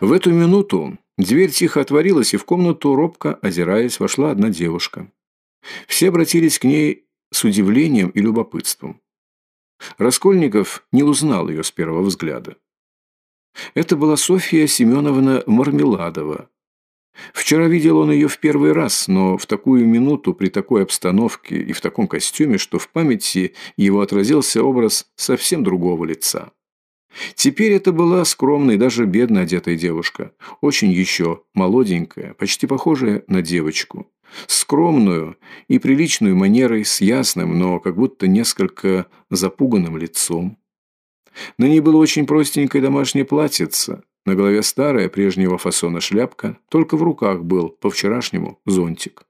В эту минуту дверь тихо отворилась, и в комнату, робко озираясь, вошла одна девушка. Все обратились к ней с удивлением и любопытством. Раскольников не узнал ее с первого взгляда. Это была Софья Семеновна Мармеладова. Вчера видел он ее в первый раз, но в такую минуту, при такой обстановке и в таком костюме, что в памяти его отразился образ совсем другого лица. Теперь это была скромная даже бедно одетая девушка, очень еще молоденькая, почти похожая на девочку. Скромную и приличную манерой, с ясным, но как будто несколько запуганным лицом. На ней было очень простенькое домашнее платьице, на голове старая прежнего фасона шляпка, только в руках был, по-вчерашнему, зонтик.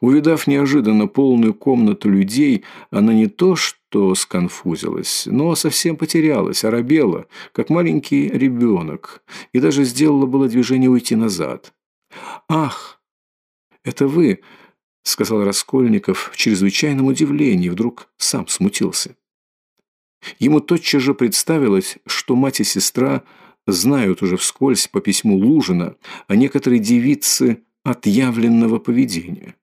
Увидав неожиданно полную комнату людей, она не то что сконфузилась, но совсем потерялась, оробела, как маленький ребенок, и даже сделала было движение уйти назад. «Ах, это вы!» — сказал Раскольников в чрезвычайном удивлении, вдруг сам смутился. Ему тотчас же представилось, что мать и сестра знают уже вскользь по письму Лужина о некоторой девице отъявленного поведения.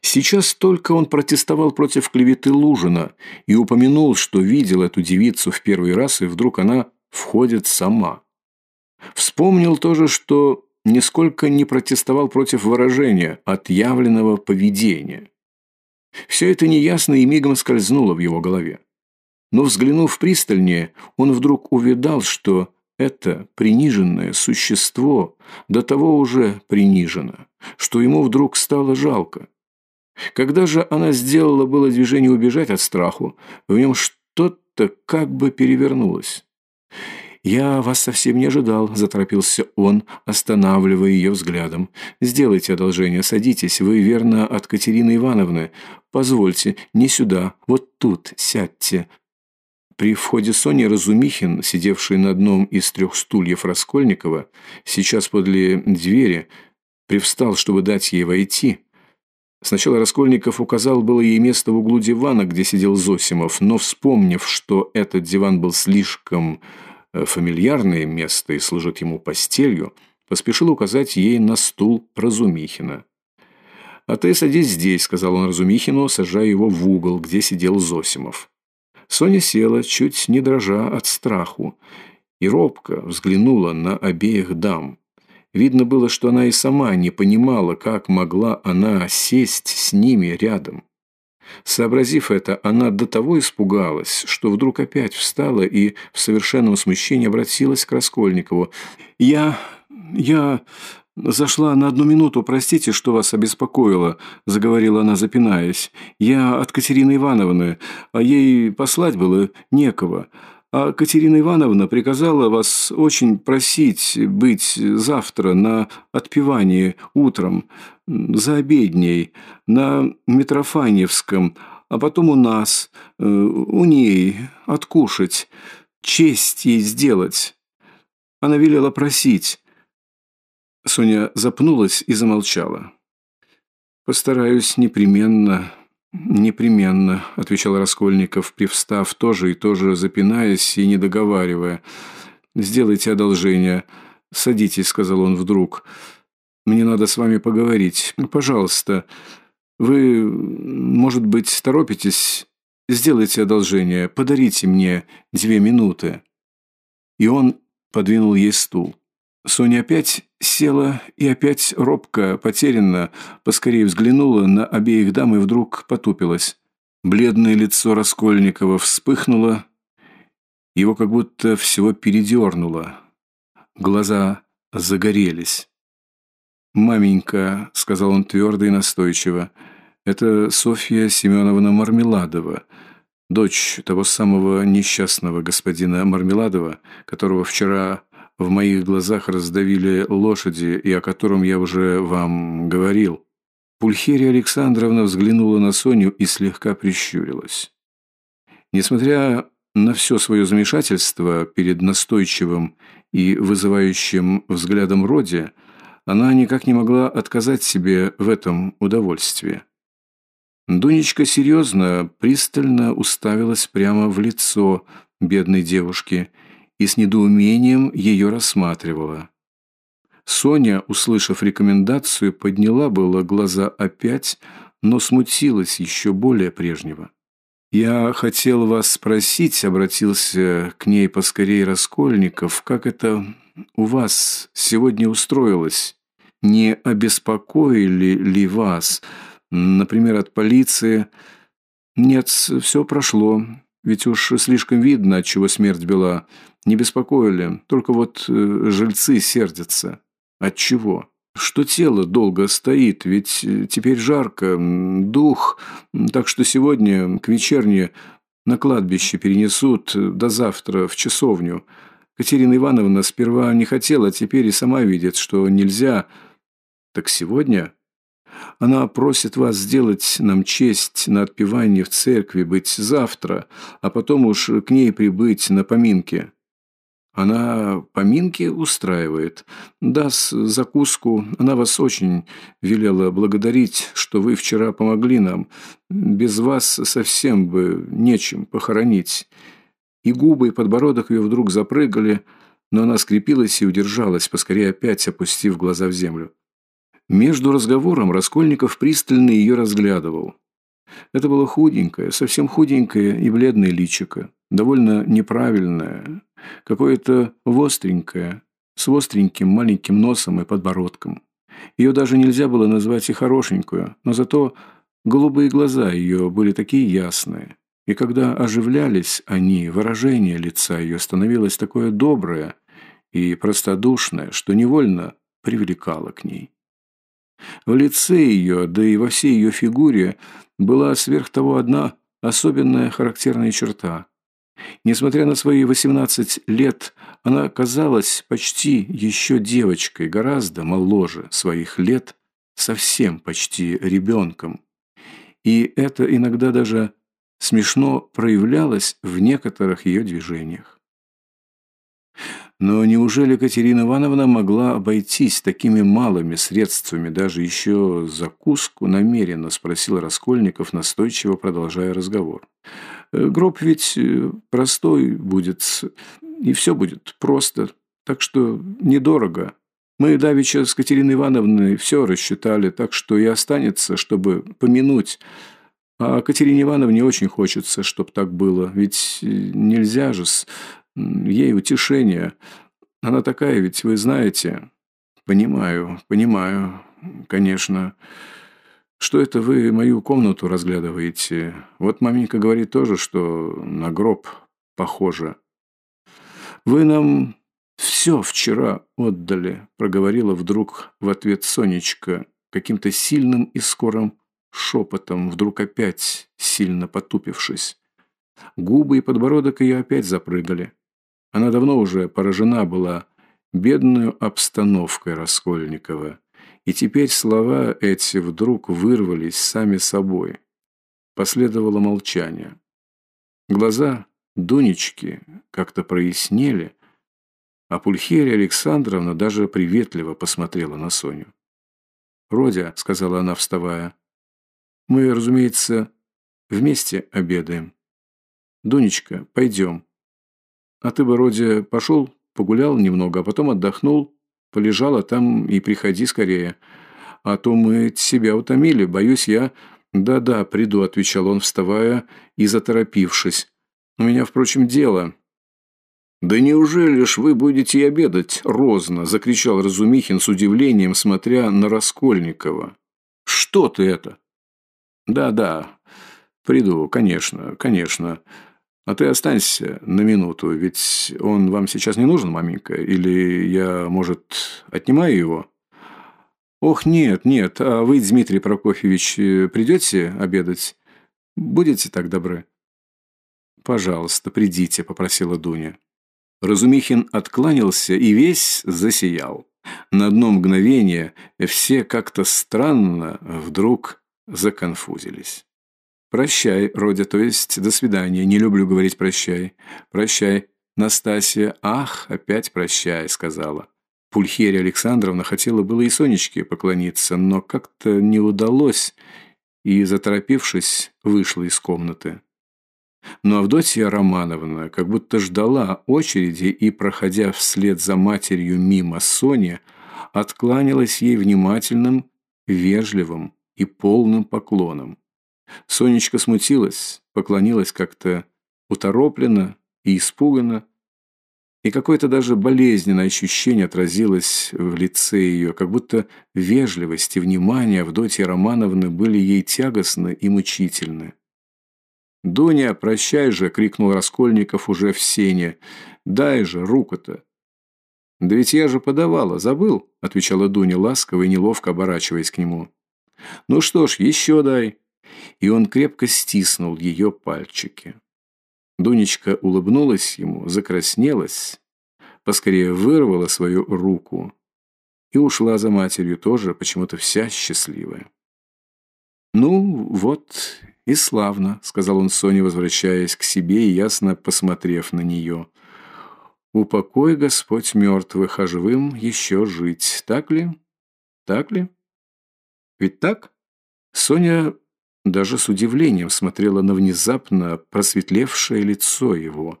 Сейчас только он протестовал против клеветы Лужина и упомянул, что видел эту девицу в первый раз, и вдруг она входит сама. Вспомнил тоже, что нисколько не протестовал против выражения «отъявленного поведения». Все это неясно и мигом скользнуло в его голове. Но взглянув пристальнее, он вдруг увидал, что это приниженное существо до того уже принижено, что ему вдруг стало жалко. Когда же она сделала было движение убежать от страху, в нем что-то как бы перевернулось. «Я вас совсем не ожидал», – заторопился он, останавливая ее взглядом. «Сделайте одолжение, садитесь, вы, верно, от Катерины Ивановны. Позвольте, не сюда, вот тут сядьте». При входе Сони Разумихин, сидевший на одном из трех стульев Раскольникова, сейчас подле двери, привстал, чтобы дать ей войти. Сначала Раскольников указал было ей место в углу дивана, где сидел Зосимов, но, вспомнив, что этот диван был слишком э, фамильярное место и служит ему постелью, поспешил указать ей на стул Разумихина. «А ты садись здесь», — сказал он Разумихину, сажая его в угол, где сидел Зосимов. Соня села, чуть не дрожа от страху, и робко взглянула на обеих дам. Видно было, что она и сама не понимала, как могла она сесть с ними рядом. Сообразив это, она до того испугалась, что вдруг опять встала и в совершенном смущении обратилась к Раскольникову. «Я... я... «Зашла на одну минуту, простите, что вас обеспокоило», – заговорила она, запинаясь. «Я от Катерины Ивановны, а ей послать было некого. А Катерина Ивановна приказала вас очень просить быть завтра на отпевании утром, за обедней, на Митрофаневском, а потом у нас, э, у ней, откушать, честь ей сделать». Она велела просить. Соня запнулась и замолчала. «Постараюсь непременно, непременно», – отвечал Раскольников, привстав тоже и тоже запинаясь и не договаривая. «Сделайте одолжение. Садитесь», – сказал он вдруг. «Мне надо с вами поговорить. Пожалуйста. Вы, может быть, торопитесь? Сделайте одолжение. Подарите мне две минуты». И он подвинул ей стул. Соня опять села и опять робко, потерянно, поскорее взглянула на обеих дам и вдруг потупилась. Бледное лицо Раскольникова вспыхнуло, его как будто всего передернуло. Глаза загорелись. «Маменька», — сказал он твердо и настойчиво, — «это Софья Семеновна Мармеладова, дочь того самого несчастного господина Мармеладова, которого вчера в моих глазах раздавили лошади и о котором я уже вам говорил. Пульхерия Александровна взглянула на Соню и слегка прищурилась. Несмотря на все свое замешательство перед настойчивым и вызывающим взглядом Роди, она никак не могла отказать себе в этом удовольствии. Дунечка серьезно, пристально уставилась прямо в лицо бедной девушки – и с недоумением ее рассматривала. Соня, услышав рекомендацию, подняла было глаза опять, но смутилась еще более прежнего. «Я хотел вас спросить», — обратился к ней поскорей Раскольников, «как это у вас сегодня устроилось? Не обеспокоили ли вас, например, от полиции?» «Нет, все прошло. Ведь уж слишком видно, от чего смерть бела. Не беспокоили. Только вот э, жильцы сердятся. От чего? Что тело долго стоит, ведь э, теперь жарко, дух. Так что сегодня к вечерне на кладбище перенесут э, до завтра в часовню. Катерина Ивановна сперва не хотела, а теперь и сама видит, что нельзя. Так сегодня она просит вас сделать нам честь на отпевании в церкви, быть завтра, а потом уж к ней прибыть на поминки. Она поминки устраивает, даст закуску. Она вас очень велела благодарить, что вы вчера помогли нам. Без вас совсем бы нечем похоронить. И губы, и подбородок ее вдруг запрыгали, но она скрепилась и удержалась, поскорее опять опустив глаза в землю. Между разговором Раскольников пристально ее разглядывал. Это было худенькое, совсем худенькое и бледное личико, довольно неправильное, какое-то востренькое, с остреньким маленьким носом и подбородком. Ее даже нельзя было назвать и хорошенькую, но зато голубые глаза ее были такие ясные. И когда оживлялись они, выражение лица ее становилось такое доброе и простодушное, что невольно привлекало к ней. В лице ее, да и во всей ее фигуре была сверх того одна особенная характерная черта. Несмотря на свои 18 лет, она казалась почти еще девочкой, гораздо моложе своих лет, совсем почти ребенком. И это иногда даже смешно проявлялось в некоторых ее движениях. Но неужели Катерина Ивановна могла обойтись такими малыми средствами, даже еще закуску намеренно, спросил Раскольников, настойчиво продолжая разговор. «Э, гроб ведь э, простой будет, и все будет просто, так что недорого. Мы давеча с Катериной Ивановной все рассчитали, так что и останется, чтобы помянуть. А Катерине Ивановне очень хочется, чтобы так было, ведь нельзя же ей утешение. Она такая ведь, вы знаете. Понимаю, понимаю, конечно. Что это вы мою комнату разглядываете? Вот маменька говорит тоже, что на гроб похоже. Вы нам все вчера отдали, проговорила вдруг в ответ Сонечка, каким-то сильным и скорым шепотом, вдруг опять сильно потупившись. Губы и подбородок ее опять запрыгали. Она давно уже поражена была бедную обстановкой Раскольникова, и теперь слова эти вдруг вырвались сами собой. Последовало молчание. Глаза Дунечки как-то прояснели, а Пульхерия Александровна даже приветливо посмотрела на Соню. «Родя», — сказала она, вставая, — «мы, разумеется, вместе обедаем. Дунечка, пойдем. А ты бы, вроде, пошел, погулял немного, а потом отдохнул, полежал, а там и приходи скорее. А то мы себя утомили, боюсь я... «Да-да, приду», — отвечал он, вставая и заторопившись. «У меня, впрочем, дело». «Да неужели ж вы будете и обедать, розно?» – закричал Разумихин с удивлением, смотря на Раскольникова. «Что ты это?» «Да-да, приду, конечно, конечно. А ты останься на минуту, ведь он вам сейчас не нужен, маменька? Или я, может, отнимаю его?» «Ох, нет, нет, а вы, Дмитрий Прокофьевич, придете обедать? Будете так добры?» «Пожалуйста, придите», – попросила Дуня. Разумихин откланялся и весь засиял. На одно мгновение все как-то странно вдруг законфузились. «Прощай, Родя, то есть до свидания. Не люблю говорить «прощай». «Прощай, Настасья». «Ах, опять прощай», — сказала. Пульхерия Александровна хотела было и Сонечке поклониться, но как-то не удалось, и, заторопившись, вышла из комнаты. Но Авдотья Романовна как будто ждала очереди и, проходя вслед за матерью мимо Сони, откланялась ей внимательным, вежливым и полным поклоном. Сонечка смутилась, поклонилась как-то уторопленно и испуганно, и какое-то даже болезненное ощущение отразилось в лице ее, как будто вежливость и внимание Авдотьи Романовны были ей тягостны и мучительны. «Дуня, прощай же!» — крикнул Раскольников уже в сене. «Дай же руку-то!» «Да ведь я же подавала, забыл?» — отвечала Дуня ласково и неловко оборачиваясь к нему. «Ну что ж, еще дай!» И он крепко стиснул ее пальчики. Дунечка улыбнулась ему, закраснелась, поскорее вырвала свою руку и ушла за матерью тоже почему-то вся счастливая. «Ну, вот и славно», — сказал он Соне, возвращаясь к себе и ясно посмотрев на нее. «Упокой, Господь, мертвых, а живым еще жить. Так ли? Так ли? Ведь так?» Соня даже с удивлением смотрела на внезапно просветлевшее лицо его.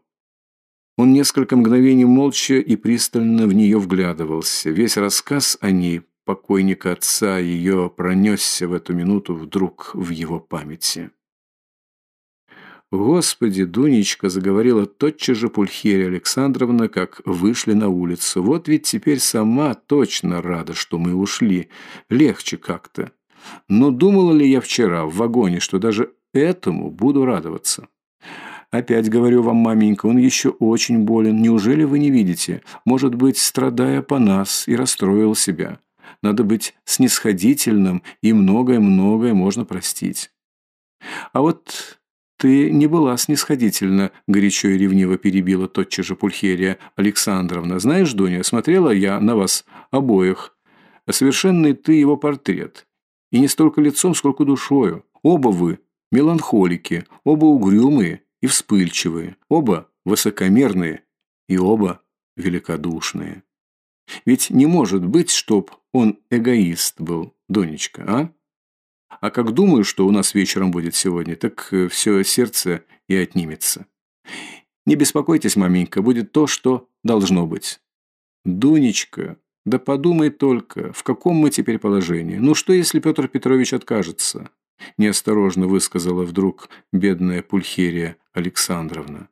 Он несколько мгновений молча и пристально в нее вглядывался. Весь рассказ о ней, покойника отца, ее пронесся в эту минуту вдруг в его памяти. «Господи, Дунечка!» – заговорила тотчас же Пульхерия Александровна, как вышли на улицу. «Вот ведь теперь сама точно рада, что мы ушли. Легче как-то. Но думала ли я вчера в вагоне, что даже этому буду радоваться? Опять говорю вам, маменька, он еще очень болен. Неужели вы не видите? Может быть, страдая по нас и расстроил себя. Надо быть снисходительным, и многое-многое можно простить. А вот ты не была снисходительна, горячо и ревниво перебила тотчас же Пульхерия Александровна. Знаешь, Дуня, смотрела я на вас обоих. Совершенный ты его портрет. И не столько лицом, сколько душою. Оба вы меланхолики, оба угрюмые и вспыльчивые, оба высокомерные и оба великодушные. Ведь не может быть, чтоб он эгоист был, Донечка, а? А как думаю, что у нас вечером будет сегодня, так э, все сердце и отнимется. Не беспокойтесь, маменька, будет то, что должно быть. Дунечка, да подумай только, в каком мы теперь положении. Ну что, если Петр Петрович откажется? Неосторожно высказала вдруг бедная Пульхерия Александровна.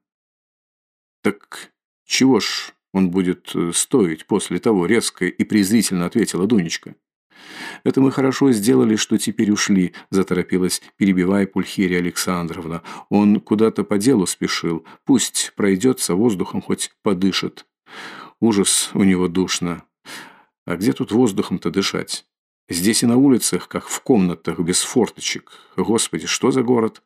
Так чего ж он будет э, стоить после того, резко и презрительно ответила Дунечка. «Это мы хорошо сделали, что теперь ушли», – заторопилась, перебивая Пульхерия Александровна. «Он куда-то по делу спешил. Пусть пройдется воздухом, хоть подышит. Ужас у него душно. А где тут воздухом-то дышать? Здесь и на улицах, как в комнатах, без форточек. Господи, что за город?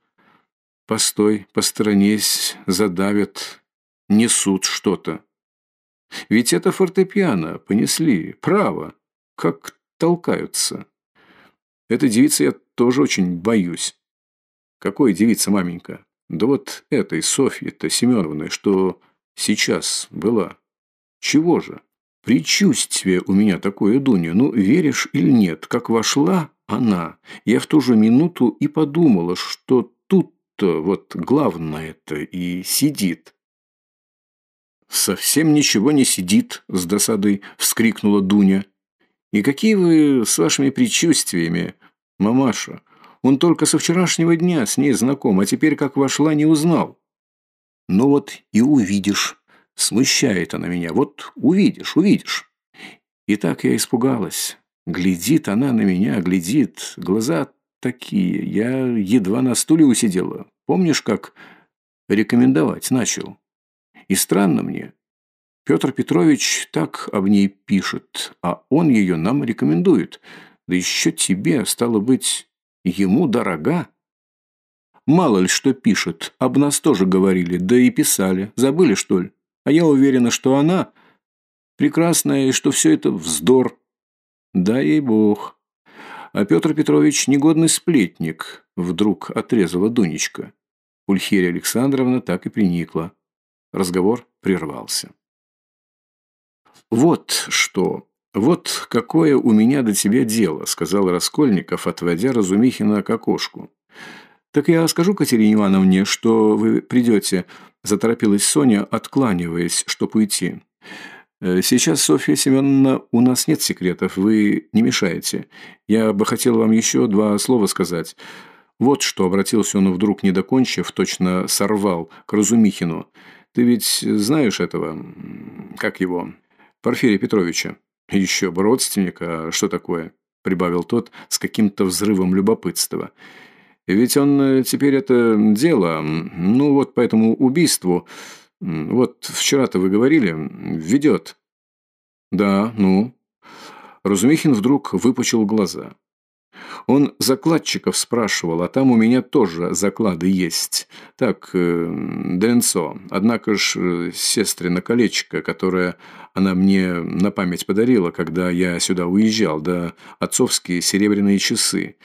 Постой, посторонись, задавят, несут что-то. Ведь это фортепиано, понесли, право, как толкаются. Этой девицы я тоже очень боюсь. Какой девица, маменька? Да вот этой Софьи-то Семеновны, что сейчас была. Чего же? Предчувствие у меня такое, Дуня, ну, веришь или нет, как вошла она, я в ту же минуту и подумала, что тут-то вот главное-то и сидит. «Совсем ничего не сидит», – с досадой вскрикнула Дуня. «И какие вы с вашими предчувствиями, мамаша? Он только со вчерашнего дня с ней знаком, а теперь, как вошла, не узнал». «Ну вот и увидишь», Смущает она меня. Вот увидишь, увидишь. И так я испугалась. Глядит она на меня, глядит. Глаза такие. Я едва на стуле усидела. Помнишь, как рекомендовать начал? И странно мне. Петр Петрович так об ней пишет, а он ее нам рекомендует. Да еще тебе, стало быть, ему дорога. Мало ли что пишет, об нас тоже говорили, да и писали. Забыли, что ли? А я уверена, что она прекрасная и что все это вздор. Да ей бог. А Петр Петрович негодный сплетник, вдруг отрезала Дунечка. Ульхерия Александровна так и приникла. Разговор прервался. «Вот что, вот какое у меня до тебя дело», — сказал Раскольников, отводя Разумихина к окошку. «Так я скажу Катерине Ивановне, что вы придете», – заторопилась Соня, откланиваясь, чтоб уйти. Э, «Сейчас, Софья Семеновна, у нас нет секретов, вы не мешаете. Я бы хотел вам еще два слова сказать. Вот что обратился он вдруг, не докончив, точно сорвал к Разумихину. Ты ведь знаешь этого, как его, Порфирия Петровича? Еще бы родственник, а что такое?» Прибавил тот с каким-то взрывом любопытства. «Ведь он э, теперь это дело, ну вот по этому убийству, вот вчера-то вы говорили, ведет». «Да, ну». Разумихин вдруг выпучил глаза. Он закладчиков спрашивал, а там у меня тоже заклады есть. Так, э, Денцо, однако ж э, сестрина колечко, которое она мне на память подарила, когда я сюда уезжал, да отцовские серебряные часы.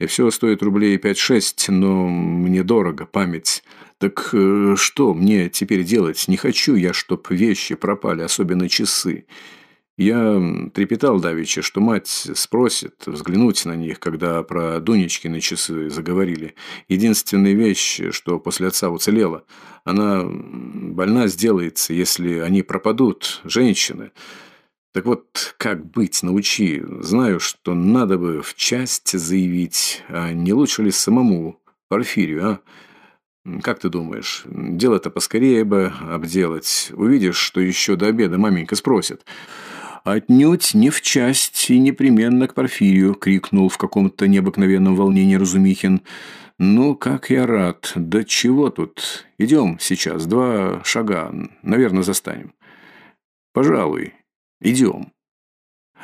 И все стоит рублей пять-шесть, но мне дорого, память. Так э, что мне теперь делать? Не хочу я, чтоб вещи пропали, особенно часы. Я трепетал давеча, что мать спросит взглянуть на них, когда про Дунечкины часы заговорили. Единственная вещь, что после отца уцелела, она больна сделается, если они пропадут, женщины. Так вот, как быть, научи. Знаю, что надо бы в часть заявить, а не лучше ли самому Порфирию, а? Как ты думаешь, дело-то поскорее бы обделать. Увидишь, что еще до обеда маменька спросит. «Отнюдь не в часть и непременно к Порфирию!» — крикнул в каком-то необыкновенном волнении Разумихин. «Ну, как я рад! Да чего тут? Идем сейчас, два шага, наверное, застанем». «Пожалуй, идем.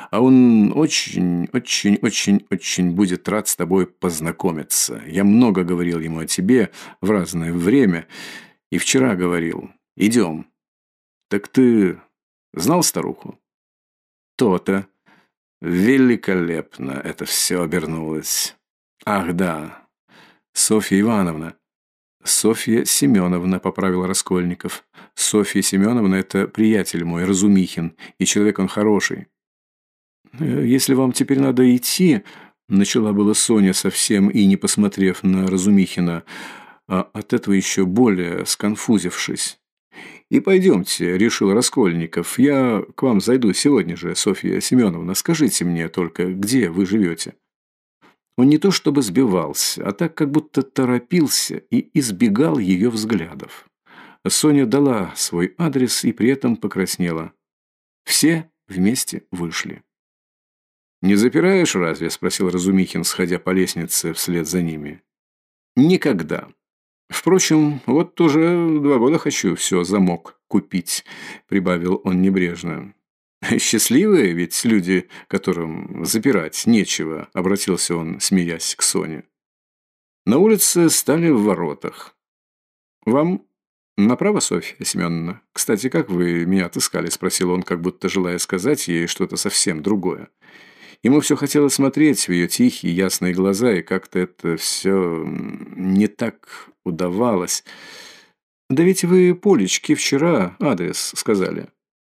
А он очень, очень, очень, очень будет рад с тобой познакомиться. Я много говорил ему о тебе в разное время, и вчера говорил. Идем. Так ты знал старуху?» То-то. Великолепно это все обернулось. Ах, да. Софья Ивановна. Софья Семеновна, поправил Раскольников. Софья Семеновна – это приятель мой, Разумихин, и человек он хороший. «Э, «Если вам теперь надо идти», – начала была Соня, совсем и не посмотрев на Разумихина, а от этого еще более сконфузившись. «И пойдемте», – решил Раскольников. «Я к вам зайду сегодня же, Софья Семеновна. Скажите мне только, где вы живете?» Он не то чтобы сбивался, а так как будто торопился и избегал ее взглядов. Соня дала свой адрес и при этом покраснела. Все вместе вышли. «Не запираешь разве?» – спросил Разумихин, сходя по лестнице вслед за ними. «Никогда», Впрочем, вот уже два года хочу все замок купить, прибавил он небрежно. Счастливые ведь люди, которым запирать нечего, обратился он, смеясь к Соне. На улице стали в воротах. Вам направо, Софья Семеновна? Кстати, как вы меня отыскали? Спросил он, как будто желая сказать ей что-то совсем другое. Ему все хотелось смотреть в ее тихие, ясные глаза, и как-то это все не так удавалось. «Да ведь вы Полечке вчера адрес сказали».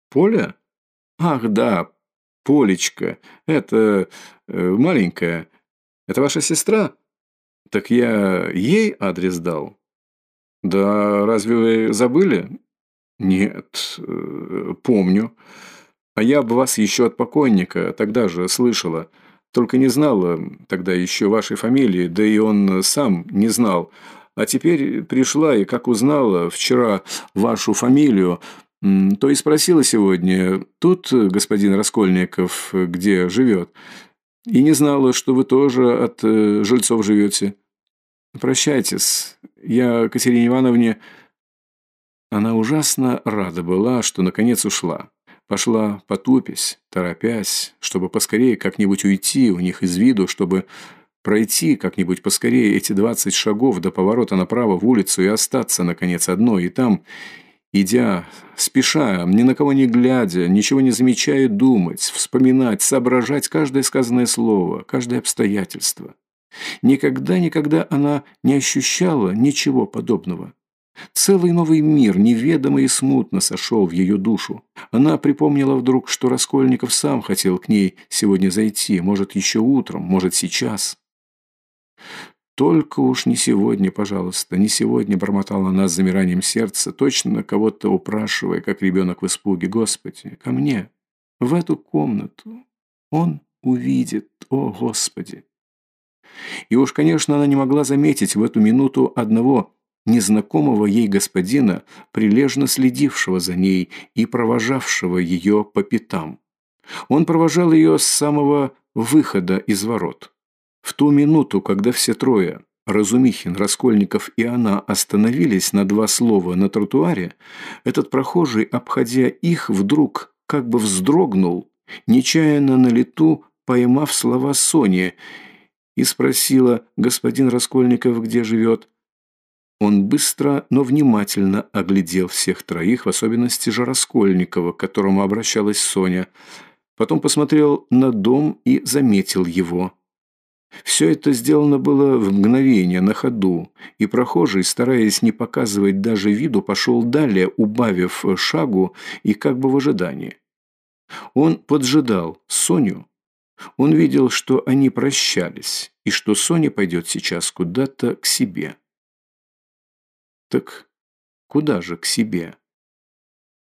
«Поля? Ах, да, Полечка. Это э, маленькая. Это ваша сестра? Так я ей адрес дал». «Да разве вы забыли?» «Нет, э, помню». А я об вас еще от покойника тогда же слышала. Только не знала тогда еще вашей фамилии, да и он сам не знал. А теперь пришла и, как узнала вчера вашу фамилию, то и спросила сегодня, тут господин Раскольников где живет. И не знала, что вы тоже от э, жильцов живете. Прощайтесь. Я Катерине Ивановне... Она ужасно рада была, что наконец ушла. Пошла потупясь, торопясь, чтобы поскорее как-нибудь уйти у них из виду, чтобы пройти как-нибудь поскорее эти двадцать шагов до поворота направо в улицу и остаться, наконец, одной, и там, идя, спеша, ни на кого не глядя, ничего не замечая, думать, вспоминать, соображать каждое сказанное слово, каждое обстоятельство. Никогда-никогда она не ощущала ничего подобного. Целый новый мир, неведомо и смутно, сошел в ее душу. Она припомнила вдруг, что Раскольников сам хотел к ней сегодня зайти, может, еще утром, может, сейчас. «Только уж не сегодня, пожалуйста, не сегодня», – бормотала она с замиранием сердца, точно кого-то упрашивая, как ребенок в испуге. «Господи, ко мне, в эту комнату. Он увидит, о Господи!» И уж, конечно, она не могла заметить в эту минуту одного незнакомого ей господина, прилежно следившего за ней и провожавшего ее по пятам. Он провожал ее с самого выхода из ворот. В ту минуту, когда все трое, Разумихин, Раскольников и она остановились на два слова на тротуаре, этот прохожий, обходя их, вдруг как бы вздрогнул, нечаянно на лету поймав слова Сони, и спросила, господин Раскольников где живет. Он быстро, но внимательно оглядел всех троих, в особенности же Раскольникова, к которому обращалась Соня. Потом посмотрел на дом и заметил его. Все это сделано было в мгновение, на ходу, и прохожий, стараясь не показывать даже виду, пошел далее, убавив шагу и как бы в ожидании. Он поджидал Соню. Он видел, что они прощались, и что Соня пойдет сейчас куда-то к себе. Так куда же к себе?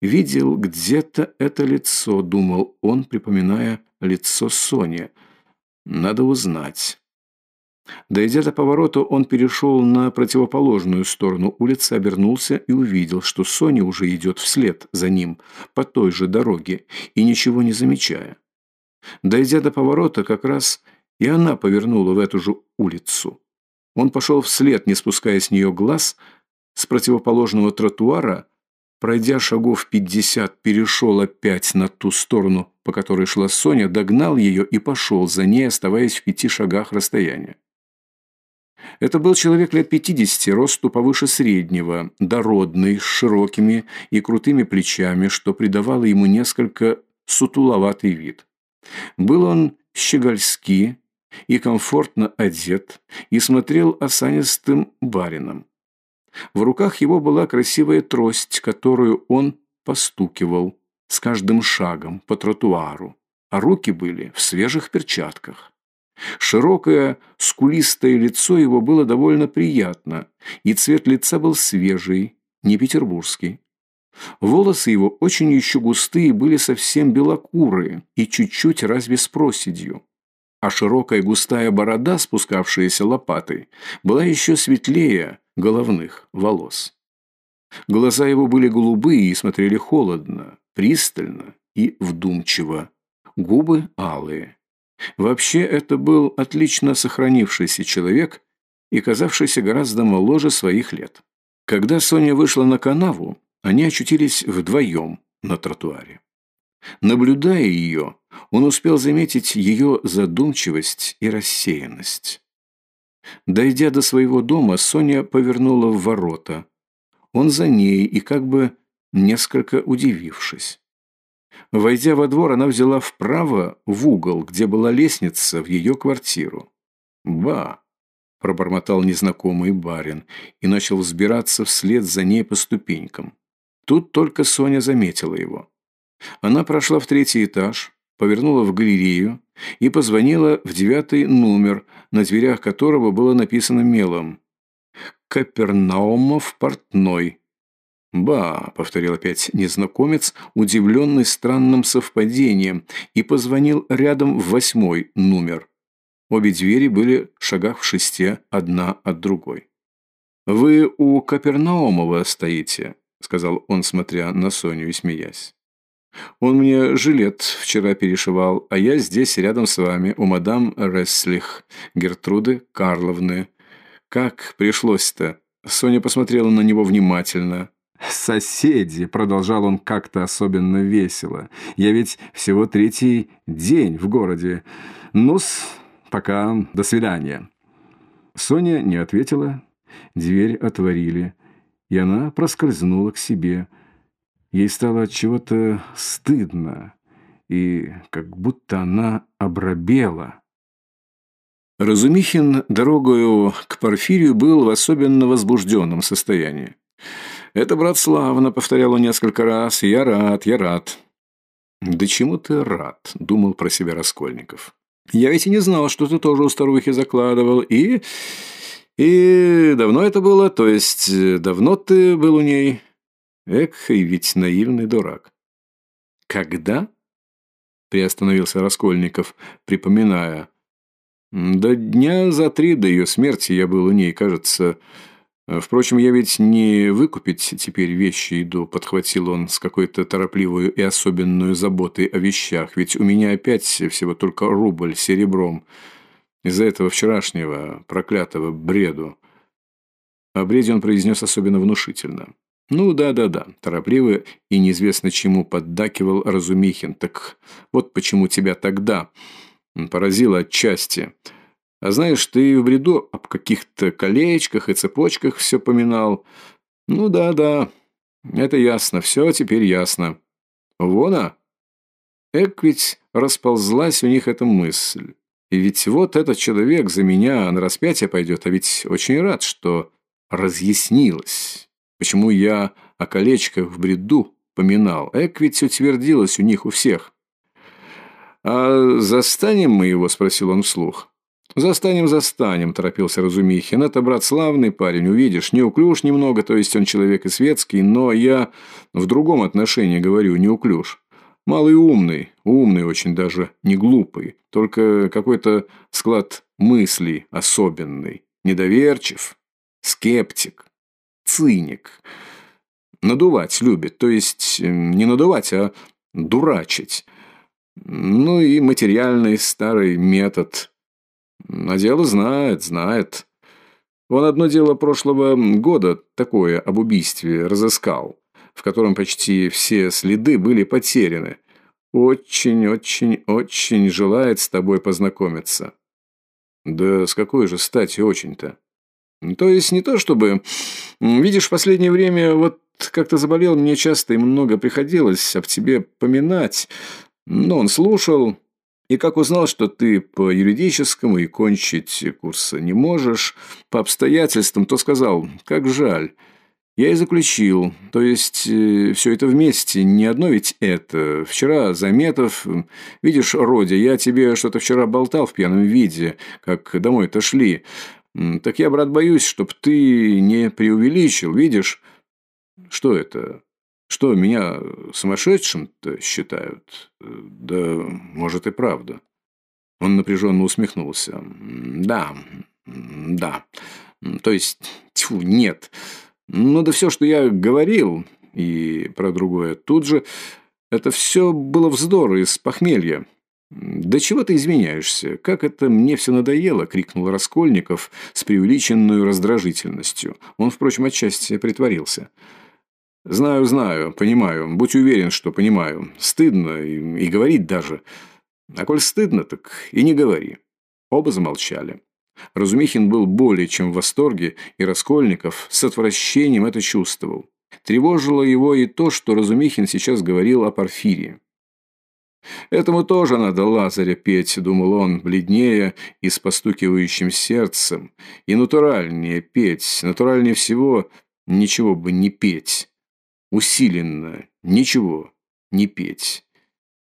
Видел где-то это лицо, думал он, припоминая лицо Сони – надо узнать. Дойдя до поворота, он перешел на противоположную сторону улицы, обернулся и увидел, что Соня уже идет вслед за ним по той же дороге и ничего не замечая. Дойдя до поворота, как раз и она повернула в эту же улицу. Он пошел вслед, не спуская с нее глаз, с противоположного тротуара, пройдя шагов пятьдесят, перешел опять на ту сторону по которой шла Соня, догнал ее и пошел за ней, оставаясь в пяти шагах расстояния. Это был человек лет пятидесяти, росту повыше среднего, дородный, с широкими и крутыми плечами, что придавало ему несколько сутуловатый вид. Был он щегольски и комфортно одет, и смотрел осанистым барином. В руках его была красивая трость, которую он постукивал с каждым шагом по тротуару, а руки были в свежих перчатках. Широкое, скулистое лицо его было довольно приятно, и цвет лица был свежий, не петербургский. Волосы его очень еще густые были совсем белокурые и чуть-чуть разве с проседью. А широкая густая борода, спускавшаяся лопатой, была еще светлее головных волос. Глаза его были голубые и смотрели холодно, пристально и вдумчиво. Губы алые. Вообще, это был отлично сохранившийся человек и казавшийся гораздо моложе своих лет. Когда Соня вышла на канаву, они очутились вдвоем на тротуаре. Наблюдая ее, он успел заметить ее задумчивость и рассеянность. Дойдя до своего дома, Соня повернула в ворота. Он за ней и как бы несколько удивившись. Войдя во двор, она взяла вправо в угол, где была лестница, в ее квартиру. «Ба!» – пробормотал незнакомый барин и начал взбираться вслед за ней по ступенькам. Тут только Соня заметила его. Она прошла в третий этаж, повернула в галерею и позвонила в девятый номер, на дверях которого было написано мелом «Капернаумов портной». «Ба», — повторил опять незнакомец, удивленный странным совпадением, и позвонил рядом в восьмой номер. Обе двери были в шагах в шесте, одна от другой. «Вы у Капернаумова стоите», — сказал он, смотря на Соню и смеясь. «Он мне жилет вчера перешивал, а я здесь рядом с вами, у мадам Ресслих, Гертруды Карловны. Как пришлось-то?» Соня посмотрела на него внимательно. «Соседи», — продолжал он как-то особенно весело. «Я ведь всего третий день в городе. Ну-с, пока, до свидания». Соня не ответила. Дверь отворили, и она проскользнула к себе. Ей стало от чего-то стыдно, и как будто она обрабела. Разумихин дорогою к Порфирию был в особенно возбужденном состоянии. «Это, брат, славно», — повторял он несколько раз. «Я рад, я рад». «Да чему ты рад?» — думал про себя Раскольников. «Я ведь и не знал, что ты тоже у старухи закладывал, и И давно это было, то есть э, давно ты был у ней? Эх, и ведь наивный дурак. Когда? Приостановился Раскольников, припоминая. До дня за три до ее смерти я был у ней, кажется. Впрочем, я ведь не выкупить теперь вещи иду, подхватил он с какой-то торопливой и особенной заботой о вещах, ведь у меня опять всего только рубль серебром из-за этого вчерашнего проклятого бреду. О бреде он произнес особенно внушительно. «Ну, да-да-да», – торопливо и неизвестно чему поддакивал Разумихин. «Так вот почему тебя тогда поразило отчасти. А знаешь, ты в бреду об каких-то колечках и цепочках все поминал. Ну, да-да, это ясно, все теперь ясно. Вон, а? Эк ведь расползлась у них эта мысль. И ведь вот этот человек за меня на распятие пойдет, а ведь очень рад, что разъяснилось, почему я о колечках в бреду поминал. Эк ведь утвердилось у них у всех. «А застанем мы его?» – спросил он вслух. «Застанем, застанем», – торопился Разумихин. «Это, брат, славный парень, увидишь. Неуклюж немного, то есть он человек и светский, но я в другом отношении говорю, неуклюж. Малый умный, умный очень даже, не глупый, только какой-то склад мыслей особенный, недоверчив, скептик, циник. Надувать любит, то есть не надувать, а дурачить. Ну и материальный старый метод. А дело знает, знает. Он одно дело прошлого года такое об убийстве разыскал в котором почти все следы были потеряны. Очень-очень-очень желает с тобой познакомиться. Да с какой же стати очень-то? То есть не то чтобы... Видишь, в последнее время вот как-то заболел, мне часто и много приходилось об тебе поминать. Но он слушал, и как узнал, что ты по юридическому и кончить курса не можешь, по обстоятельствам, то сказал, как жаль. Я и заключил. То есть, э, все это вместе. Не одно ведь это. Вчера Заметов... Видишь, Родя, я тебе что-то вчера болтал в пьяном виде, как домой-то шли. Так я, брат, боюсь, чтоб ты не преувеличил. Видишь, что это? Что, меня сумасшедшим-то считают? Да, может, и правда. Он напряженно усмехнулся. Да, да. То есть, тьфу, нет. Ну да все, что я говорил, и про другое тут же, это все было вздор из похмелья. «Да чего ты изменяешься? Как это мне все надоело!» – крикнул Раскольников с преувеличенной раздражительностью. Он, впрочем, отчасти притворился. «Знаю, знаю, понимаю. Будь уверен, что понимаю. Стыдно и, и говорить даже. А коль стыдно, так и не говори». Оба замолчали. Разумихин был более чем в восторге, и Раскольников с отвращением это чувствовал. Тревожило его и то, что Разумихин сейчас говорил о Порфирии. «Этому тоже надо Лазаря петь», — думал он, бледнее и с постукивающим сердцем. «И натуральнее петь, натуральнее всего ничего бы не петь. Усиленно ничего не петь.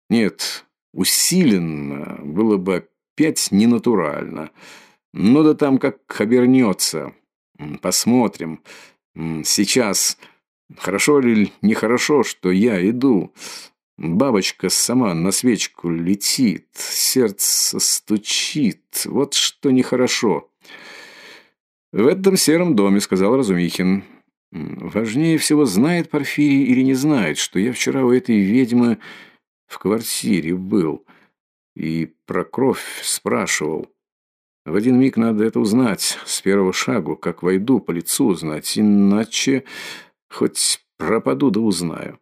Нет, усиленно было бы опять ненатурально». Ну да там как обернется. Посмотрим. Сейчас. Хорошо ли нехорошо, что я иду? Бабочка сама на свечку летит, сердце стучит. Вот что нехорошо. В этом сером доме, сказал Разумихин. Важнее всего, знает Порфирий или не знает, что я вчера у этой ведьмы в квартире был и про кровь спрашивал. В один миг надо это узнать, с первого шагу, как войду, по лицу узнать, иначе хоть пропаду да узнаю.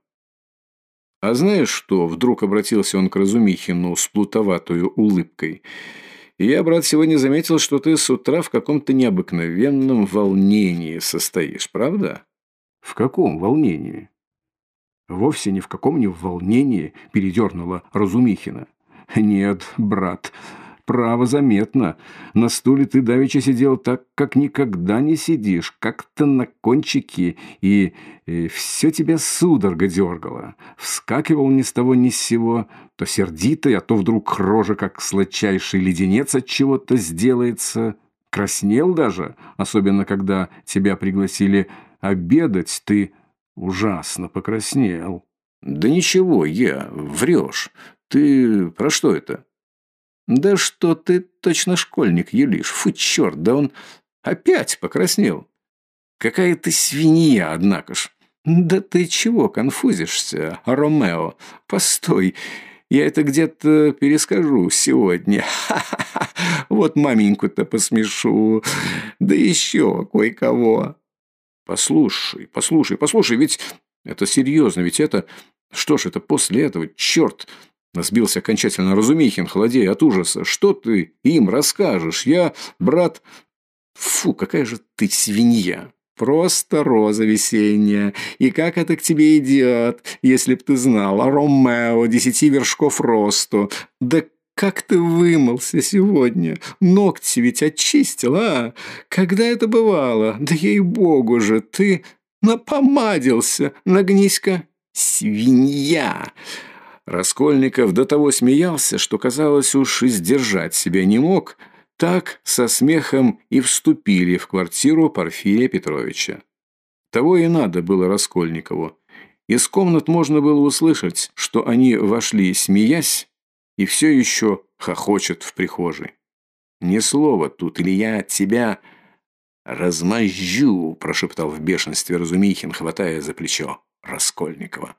А знаешь что, вдруг обратился он к Разумихину с плутоватой улыбкой. Я, брат, сегодня заметил, что ты с утра в каком-то необыкновенном волнении состоишь, правда? В каком волнении? Вовсе ни в каком не волнении передернула Разумихина. Нет, брат, право заметно. На стуле ты давеча сидел так, как никогда не сидишь, как-то на кончике, и, и все тебя судорога дергало. Вскакивал ни с того ни с сего, то сердитый, а то вдруг рожа, как сладчайший леденец от чего-то сделается. покраснел даже, особенно когда тебя пригласили обедать, ты ужасно покраснел». «Да ничего, я, врешь. Ты про что это?» «Да что ты точно школьник, Елиш. Фу, черт, да он опять покраснел. Какая ты свинья, однако ж. Да ты чего конфузишься, Ромео? Постой, я это где-то перескажу сегодня. Ха-ха-ха. Вот маменьку-то посмешу. Да еще кое-кого. Послушай, послушай, послушай, ведь это серьезно, ведь это... Что ж, это после этого, черт, Сбился окончательно Разумихин, холодея от ужаса. «Что ты им расскажешь? Я, брат...» «Фу, какая же ты свинья!» Просто роза весенняя. И как это к тебе идет, если б ты знал. Ромео, десяти вершков росту. Да как ты вымылся сегодня? Ногти ведь очистил, а? Когда это бывало? Да ей-богу же, ты напомадился. Нагнись-ка. Свинья. Раскольников до того смеялся, что, казалось, уж и сдержать себя не мог – так со смехом и вступили в квартиру Порфирия Петровича. Того и надо было Раскольникову. Из комнат можно было услышать, что они вошли, смеясь, и все еще хохочет в прихожей. «Ни слова тут, или я тебя размозжу», – прошептал в бешенстве Разумихин, хватая за плечо Раскольникова.